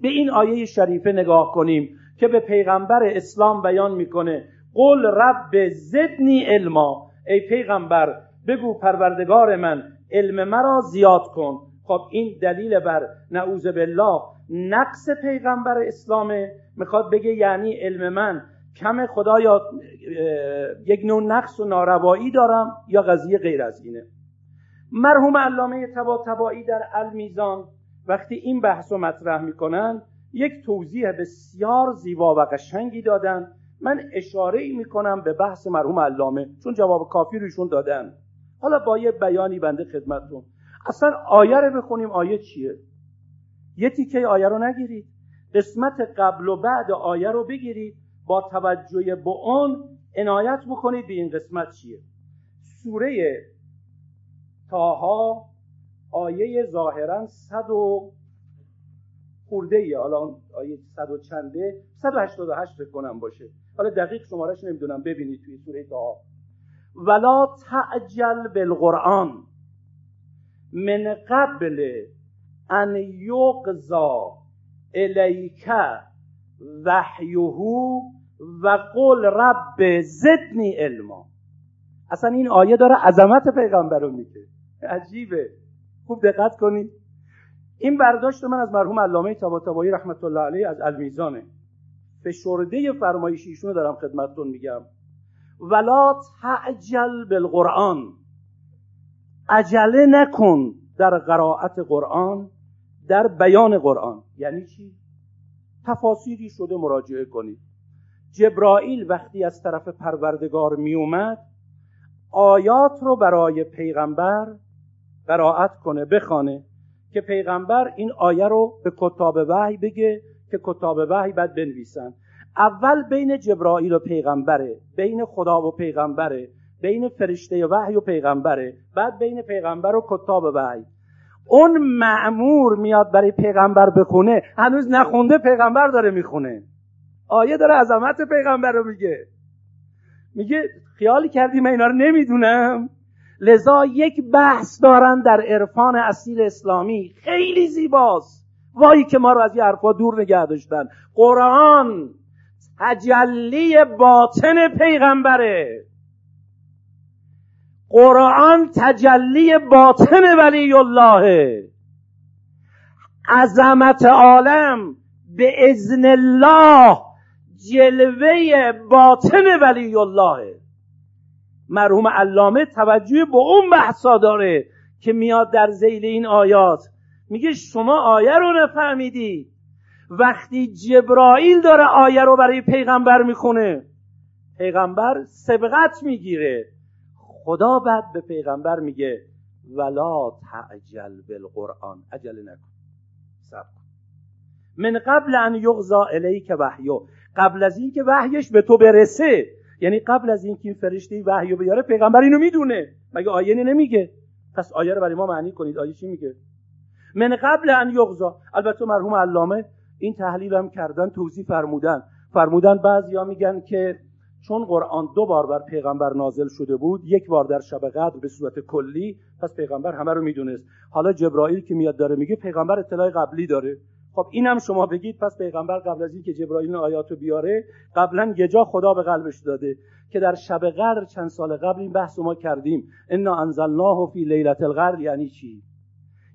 به این آیه شریفه نگاه کنیم که به پیغمبر اسلام بیان می‌کنه. قل رب زدنی علما. ای پیغمبر بگو پروردگار من علم مرا زیاد کن. خب این دلیل بر نعوذ بالله نقص پیغمبر اسلامه. می‌خواد بگه یعنی علم من. کم خدایا یک نوع نقص و ناروایی دارم یا قضیه غیر از اینه. مرحوم علامه تبا در المیزان وقتی این بحث رو مطرح می‌کنن یک توضیح بسیار زیبا و قشنگی دادن. من اشاره ای می‌کنم به بحث مرحوم علامه چون جواب کافی روشون دادن. حالا با یه بیانی بنده خدمتتون. اصلا آیه رو بخونیم. آیه چیه؟ یه تیکه آیه رو نگیرید. قسمت قبل و بعد آیه رو بگیرید. با توجه به اون عنایت بکنید به این قسمت چیه. سوره تاها آیه ظاهرا صد و خورده ای حالا آیه صد و چنده صد و هشتاد و هشت کنم باشه. حالا دقیق شمارش نمی‌دونم ببینید توی سوره تاها ولا تعجل بالقرآن من قبل ان یقضا الیک وحیه و قل رب زدنی علما. اصلا این آیه داره عظمت پیغمبر رو میگه عجیبه. خوب دقت کنید این برداشت من از مرحوم علامه طباطبایی رحمت الله علیه از المیزانه. فشرده فرمایش ایشونو دارم خدمتتون میگم. ولا تعجل بالقرآن. عجله نکن در قرائت قرآن در بیان قرآن. یعنی چی؟ تفاسیری شده مراجعه کنید جبرائیل وقتی از طرف پروردگار می اومد آیات رو برای پیغمبر قرائت کنه بخوانه که پیغمبر این آیه رو به کتاب وحی بگه که کتاب وحی بعد بنویسن. اول بین جبرائیل و پیغمبره بین خدا و پیغمبره بین فرشته وحی و پیغمبره بعد بین پیغمبر و کتاب وحی. اون معمور میاد برای پیغمبر بخونه هنوز نخونده پیغمبر داره می‌خونه. آیه داره عظمت پیغمبر رو میگه. میگه خیالی کردی من اینا رو نمی‌دونم. لذا یک بحث دارن در عرفان اصیل اسلامی. خیلی زیباست. وایی که ما رو از یه حرفا دور نگه داشتن. قرآن تجلی باطن پیغمبره. قرآن تجلی باطن ولی الله عظمت عالم به ازن الله جلوه باطن ولی الله مرحوم علامه توجه به اون بحثا داره که میاد در زیل این آیات. میگه شما آیه رو نفهمیدی. وقتی جبرائیل داره آیه رو برای پیغمبر می‌خونه پیغمبر سبقت می‌گیره. خدا بعد به پیغمبر میگه ولا تعجل بالقرآن. عجله نکن. سب من قبل ان یغزا الیک وحیو. قبل از اینکه وحیش به تو برسه یعنی قبل از اینکه این فرشته وحیو بیاره پیغمبر اینو می‌دونه. مگه آیه نمیگه؟ پس آیه رو برای ما معنی کنید. آیه چی میگه؟ من قبل ان یغزا البته مرحوم علامه این تحلیل هم کردن توضیح فرمودن. فرمودن بعضیا میگن که چون قرآن دو بار بر پیغمبر نازل شده بود یک بار در شب قدر به صورت کلی پس پیغمبر همه رو می‌دونست. حالا جبرائیل که میاد داره میگه پیغمبر اطلاع قبلی داره. خب اینم شما بگید پس پیغمبر قبل از اینکه جبرائیل آیاتو بیاره قبلا یه جا خدا به قلبش داده که در شب قدر چند سال قبل این بحث ما کردیم. انا انزلناه فی لیلت القدر یعنی چی؟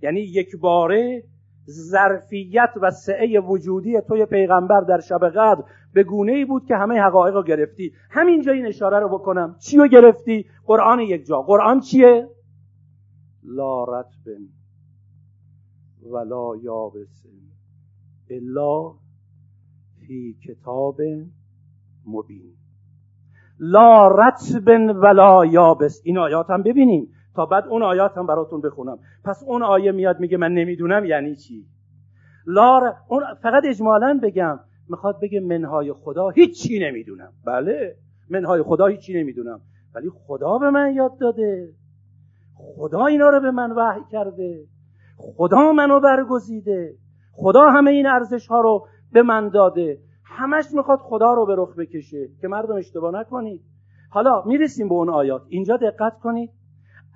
یعنی یک باره ظرفیت و سعه وجودی توی پیغمبر در شب قدر به گونه ای بود که همه حقایق رو گرفتی. همینجا این اشاره رو بکنم. چی رو گرفتی؟ قرآن یک جا. قرآن چیه؟ لا رتب ولا یابس الا فی کتاب مبین. لا رتب ولا یابس. این آیات هم ببینیم. تا بعد اون آیات هم براتون بخونم. پس اون آیه میاد میگه من نمی‌دونم یعنی چی؟ لا اون فقط اجمالا بگم. می‌خواد بگه منهای خدا هیچی نمی‌دونم. بله. منهای خدا هیچی نمی‌دونم. ولی خدا به من یاد داده. خدا اینا رو به من وحی کرده. خدا منو برگزیده. خدا همه این ارزش ها رو به من داده. همش می‌خواد خدا رو به رخ بکشه که مردم اشتباه نکنید. حالا می‌رسیم به اون آیات. اینجا دقت کنید.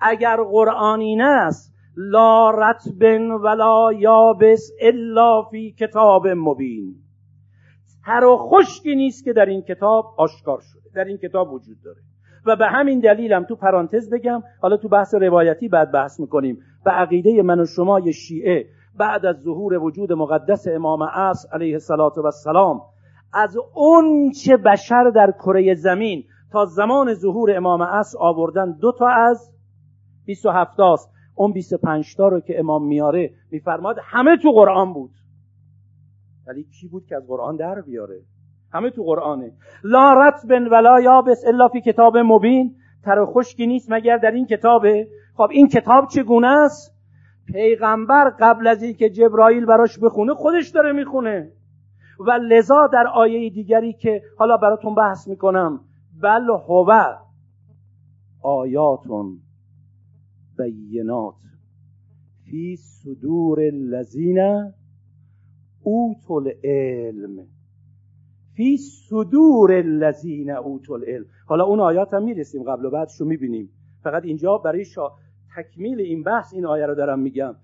اگر قرآن این است لا رتب ولا یابس الا فی کتاب مبین. هر و خشکی نیست که در این کتاب آشکار شده در این کتاب وجود داره. و به همین دلیلم تو پرانتز بگم حالا تو بحث روایتی بعد بحث می‌کنیم. به عقیده من و شما شیعه بعد از ظهور وجود مقدس امام عصر علیه السلام از اون چه بشر در کره زمین تا زمان ظهور امام عصر آوردن دو تا از 27 است. اون 25 تا رو که امام میاره میفرماد همه تو قرآن بود. ولی کی بود که از قرآن در بیاره؟ همه تو قرآنه. لا رتب ولا یابس الا فی کتاب مبین. تر خشکی نیست مگر در این کتابه؟ خب این کتاب چگونه است؟ پیغمبر قبل از اینکه جبرائیل براش بخونه خودش داره می‌خونه. و لذا در آیه دیگری که حالا براتون بحث می‌کنم بل هو آیاتون بینات فی صدور الذین اوتوا العلم. فی صدور الذین اوتوا العلم. حالا اون آیات هم می‌رسیم قبل و بعدش رو می‌بینیم. فقط اینجا برای شا... تکمیل این بحث این آیه رو دارم میگم.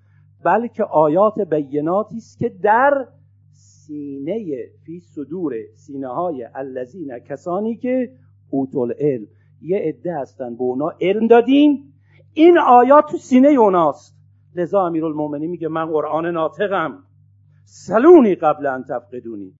بلکه آیات بیناتی است که در سینه فی صدور سینه های الذین کسانی که اوتول علم یه عده هستن به اونا علم دادیم. این آیات تو سینه اوناست. لذا امیرالمومنین میگه من قرآن ناطقم. سلونی قبل ان تفقدونی.